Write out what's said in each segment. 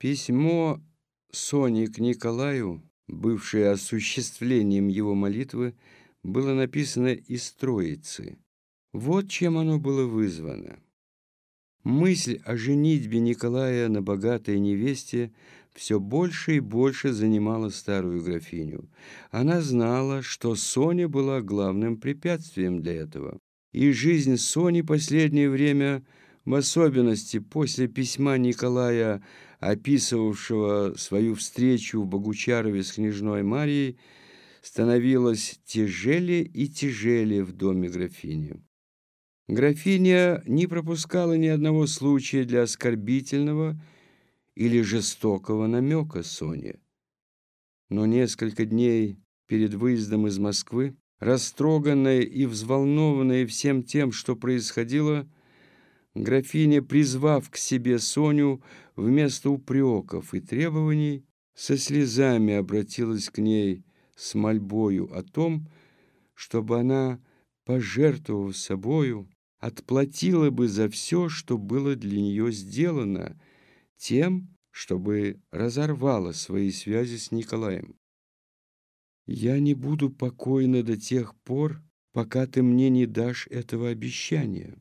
Письмо Сони к Николаю, бывшее осуществлением его молитвы, было написано из Троицы. Вот чем оно было вызвано. Мысль о женитьбе Николая на богатой невесте все больше и больше занимала старую графиню. Она знала, что Соня была главным препятствием для этого. И жизнь Сони последнее время, в особенности после письма Николая описывавшего свою встречу в Богучарове с княжной Марией, становилось тяжелее и тяжелее в доме графини. Графиня не пропускала ни одного случая для оскорбительного или жестокого намека Соне. Но несколько дней перед выездом из Москвы, растроганная и взволнованная всем тем, что происходило, графиня, призвав к себе Соню, вместо упреков и требований со слезами обратилась к ней с мольбою о том, чтобы она, пожертвовав собою, отплатила бы за все, что было для нее сделано, тем, чтобы разорвала свои связи с Николаем. «Я не буду покойна до тех пор, пока ты мне не дашь этого обещания».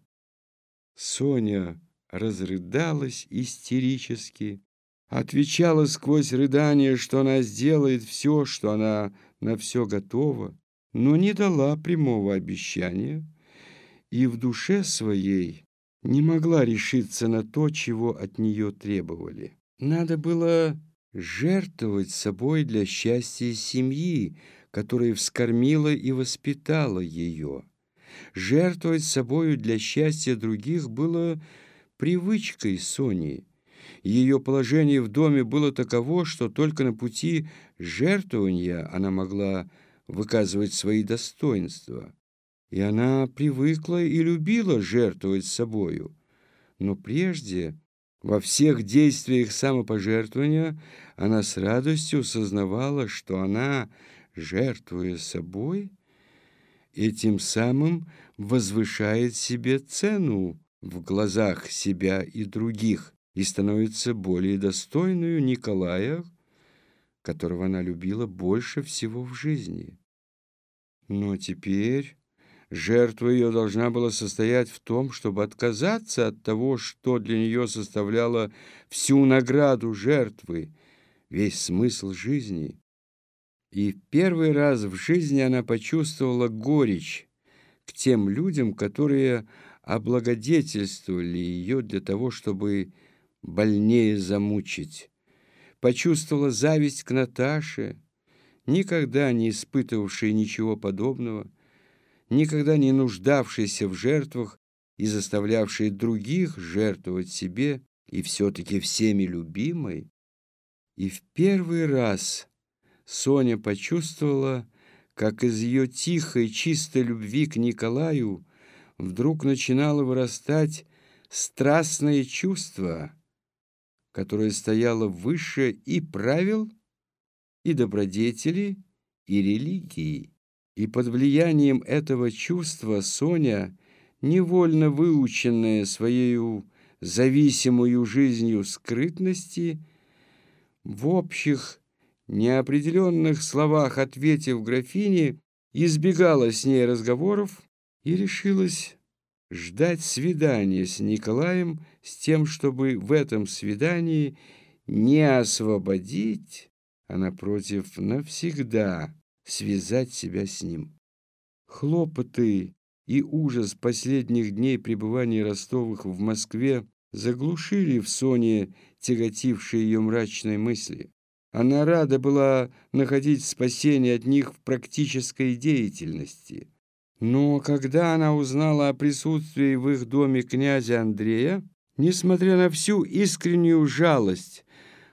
Соня разрыдалась истерически, отвечала сквозь рыдание, что она сделает все, что она на все готова, но не дала прямого обещания и в душе своей не могла решиться на то, чего от нее требовали. Надо было жертвовать собой для счастья семьи, которая вскормила и воспитала ее. Жертвовать собою для счастья других было привычкой Сони. Ее положение в доме было таково, что только на пути жертвования она могла выказывать свои достоинства. И она привыкла и любила жертвовать собою. Но прежде, во всех действиях самопожертвования, она с радостью сознавала, что она, жертвуя собой, этим самым возвышает себе цену в глазах себя и других и становится более достойную Николая, которого она любила больше всего в жизни. Но теперь жертва ее должна была состоять в том, чтобы отказаться от того, что для нее составляло всю награду жертвы, весь смысл жизни. И в первый раз в жизни она почувствовала горечь к тем людям, которые облагодетельствовали ее для того, чтобы больнее замучить. Почувствовала зависть к Наташе, никогда не испытывавшей ничего подобного, никогда не нуждавшейся в жертвах и заставлявшей других жертвовать себе и все-таки всеми любимой. И в первый раз Соня почувствовала, как из ее тихой, чистой любви к Николаю вдруг начинало вырастать страстное чувство, которое стояло выше и правил, и добродетели, и религии. И под влиянием этого чувства Соня, невольно выученная своей зависимую жизнью скрытности, в общих неопределенных словах ответив графине, избегала с ней разговоров, и решилась ждать свидания с Николаем с тем, чтобы в этом свидании не освободить, а, напротив, навсегда связать себя с ним. Хлопоты и ужас последних дней пребывания Ростовых в Москве заглушили в Соне тяготившие ее мрачные мысли. Она рада была находить спасение от них в практической деятельности – но когда она узнала о присутствии в их доме князя Андрея, несмотря на всю искреннюю жалость,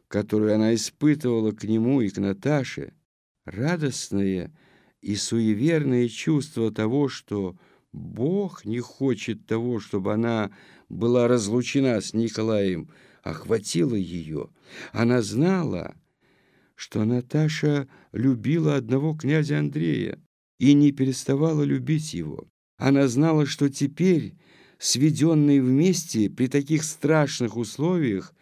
которую она испытывала к нему и к Наташе, радостное и суеверное чувство того, что Бог не хочет того, чтобы она была разлучена с Николаем, охватило ее. Она знала, что Наташа любила одного князя Андрея, и не переставала любить его. Она знала, что теперь, сведенные вместе при таких страшных условиях,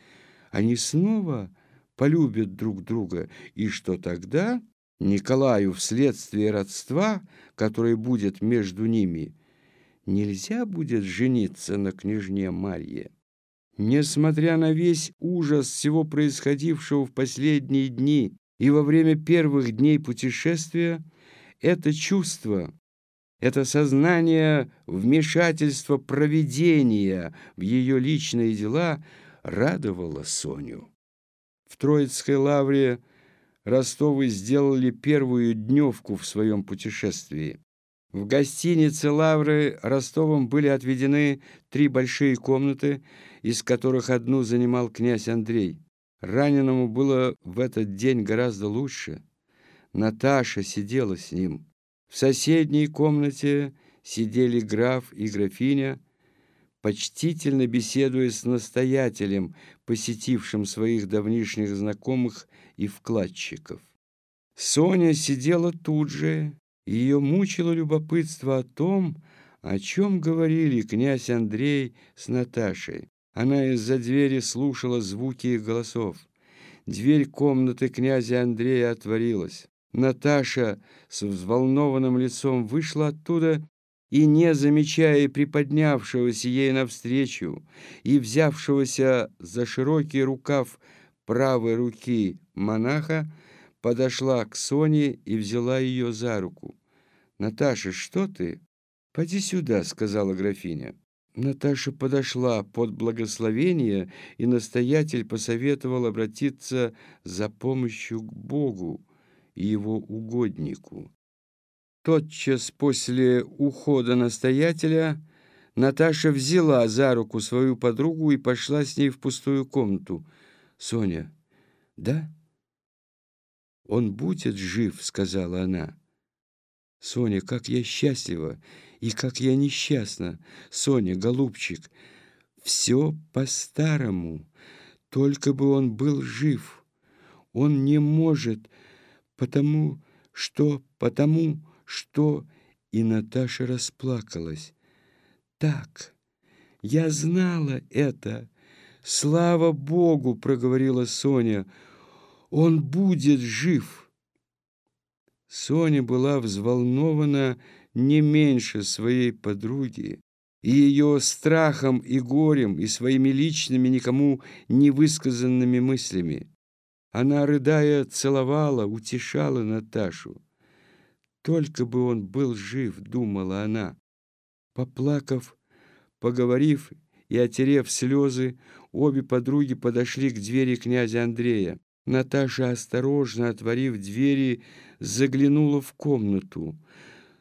они снова полюбят друг друга, и что тогда Николаю вследствие родства, которое будет между ними, нельзя будет жениться на княжне Марье. Несмотря на весь ужас всего происходившего в последние дни и во время первых дней путешествия, это чувство, это сознание вмешательства провидения в ее личные дела радовало Соню. В Троицкой лавре Ростовы сделали первую дневку в своем путешествии. В гостинице Лавры Ростовым были отведены три большие комнаты, из которых одну занимал князь Андрей. Раненому было в этот день гораздо лучше. Наташа сидела с ним. В соседней комнате сидели граф и графиня, почтительно беседуя с настоятелем, посетившим своих давнишних знакомых и вкладчиков. Соня сидела тут же, ее мучило любопытство о том, о чем говорили князь Андрей с Наташей. Она из-за двери слушала звуки их голосов. Дверь комнаты князя Андрея отворилась. Наташа с взволнованным лицом вышла оттуда и, не замечая приподнявшегося ей навстречу и взявшегося за широкий рукав правой руки монаха, подошла к Соне и взяла ее за руку. «Наташа, что ты?» «Поди сюда», — сказала графиня. Наташа подошла под благословение, и настоятель посоветовал обратиться за помощью к Богу и его угоднику. Тотчас после ухода настоятеля Наташа взяла за руку свою подругу и пошла с ней в пустую комнату. «Соня, да?» «Он будет жив», — сказала она. «Соня, как я счастлива и как я несчастна! Соня, голубчик, все по-старому, только бы он был жив. Он не может, потому что, потому что...» И Наташа расплакалась. «Так, я знала это!» «Слава Богу!» — проговорила Соня — он будет жив. Соня была взволнована не меньше своей подруги, и ее страхом и горем, и своими личными, никому не высказанными мыслями. Она, рыдая, целовала, утешала Наташу. «Только бы он был жив», — думала она. Поплакав, поговорив и отерев слезы, обе подруги подошли к двери князя Андрея. Наташа, осторожно отворив двери, заглянула в комнату.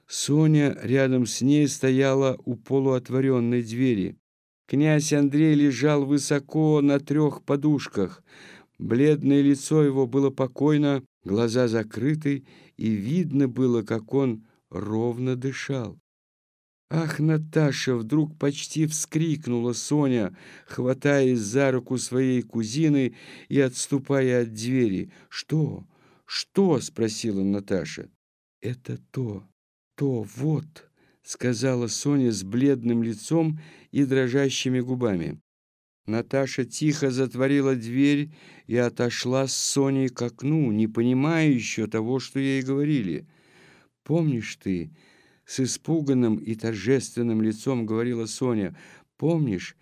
Соня рядом с ней стояла у полуотворенной двери. Князь Андрей лежал высоко на трех подушках. Бледное лицо его было покойно, глаза закрыты, и видно было, как он ровно дышал. «Ах, Наташа!» — вдруг почти вскрикнула Соня, хватаясь за руку своей кузины и отступая от двери. «Что? Что?» — спросила Наташа. «Это то, то, вот!» — сказала Соня с бледным лицом и дрожащими губами. Наташа тихо затворила дверь и отошла с Соней к окну, не понимая еще того, что ей говорили. «Помнишь ты...» с испуганным и торжественным лицом говорила Соня. «Помнишь,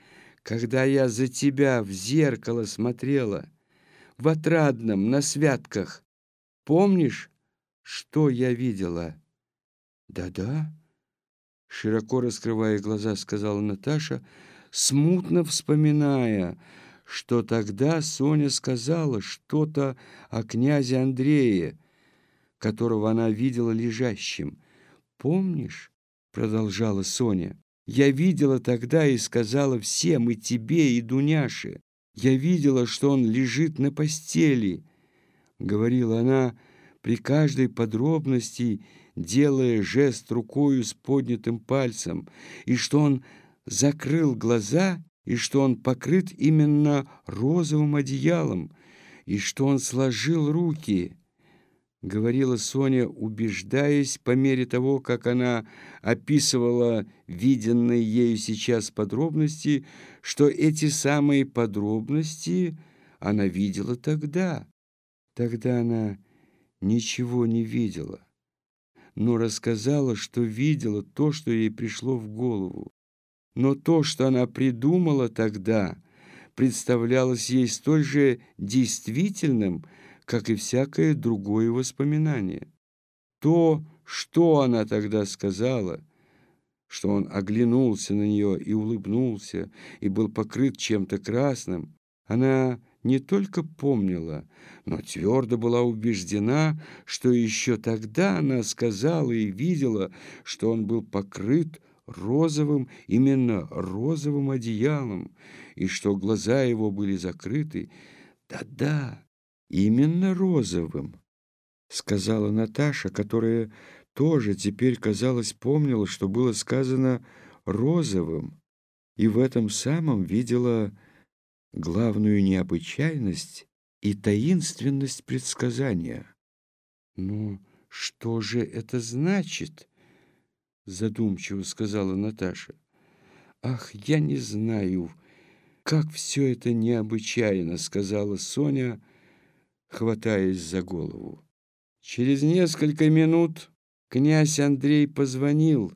когда я за тебя в зеркало смотрела? В отрадном, на святках. Помнишь, что я видела?» «Да-да», — широко раскрывая глаза, сказала Наташа, смутно вспоминая, что тогда Соня сказала что-то о князе Андрее, которого она видела лежащим. «Помнишь?» — продолжала Соня. «Я видела тогда и сказала всем, и тебе, и Дуняше. Я видела, что он лежит на постели», — говорила она при каждой подробности, делая жест рукою с поднятым пальцем, и что он закрыл глаза, и что он покрыт именно розовым одеялом, и что он сложил руки — говорила Соня, убеждаясь по мере того, как она описывала виденные ею сейчас подробности, что эти самые подробности она видела тогда. Тогда она ничего не видела, но рассказала, что видела то, что ей пришло в голову. Но то, что она придумала тогда, представлялось ей столь же действительным, как и всякое другое воспоминание. То, что она тогда сказала, что он оглянулся на нее и улыбнулся, и был покрыт чем-то красным, она не только помнила, но твердо была убеждена, что еще тогда она сказала и видела, что он был покрыт розовым, именно розовым одеялом, и что глаза его были закрыты. Да-да, именно розовым, сказала Наташа, которая тоже теперь, казалось, помнила, что было сказано розовым, и в этом самом видела главную необычайность и таинственность предсказания. «Но что же это значит?» — задумчиво сказала Наташа. «Ах, я не знаю, как все это необычайно», — сказала Соня, хватаясь за голову. Через несколько минут князь Андрей позвонил,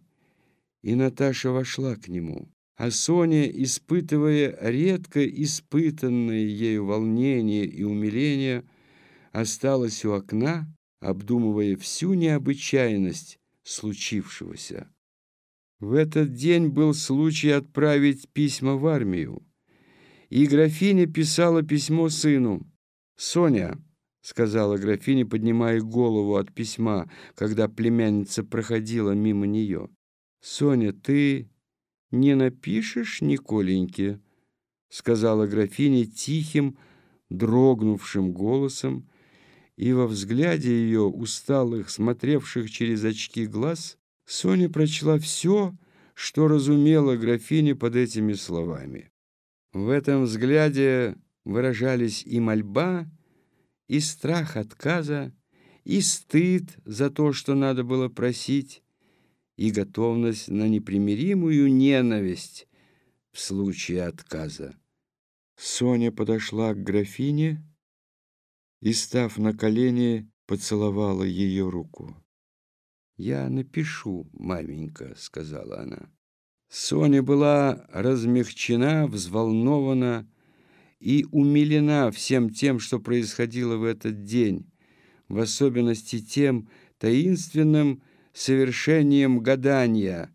и Наташа вошла к нему. А Соня, испытывая редко испытанное ею волнение и умиление, осталась у окна, обдумывая всю необычайность случившегося. В этот день был случай отправить письма в армию, и графиня писала письмо сыну. «Соня», — сказала графиня, поднимая голову от письма, когда племянница проходила мимо нее, «Соня, ты не напишешь Николеньке?» — сказала графиня тихим, дрогнувшим голосом, и во взгляде ее, усталых, смотревших через очки глаз, Соня прочла все, что разумела графиня под этими словами. В этом взгляде выражались и мольба, и страх отказа, и стыд за то, что надо было просить, и готовность на непримиримую ненависть в случае отказа. Соня подошла к графине и, став на колени, поцеловала ее руку. «Я напишу, маменька», — сказала она. Соня была размягчена, взволнована и умилена всем тем, что происходило в этот день, в особенности тем таинственным, совершением гадания,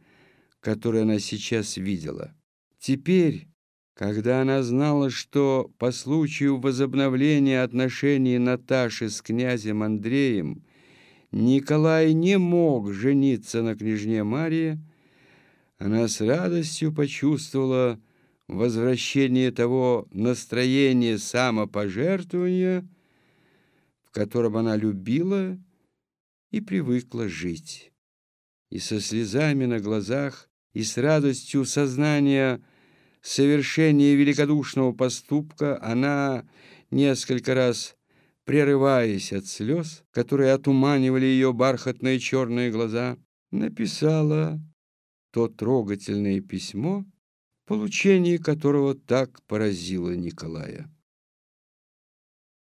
которое она сейчас видела. Теперь, когда она знала, что по случаю возобновления отношений Наташи с князем Андреем Николай не мог жениться на княжне Марии, она с радостью почувствовала возвращение того настроения самопожертвования, в котором она любила и привыкла жить. И со слезами на глазах, и с радостью сознания совершения великодушного поступка она несколько раз, прерываясь от слез, которые отуманивали ее бархатные черные глаза, написала то трогательное письмо, получение которого так поразило Николая.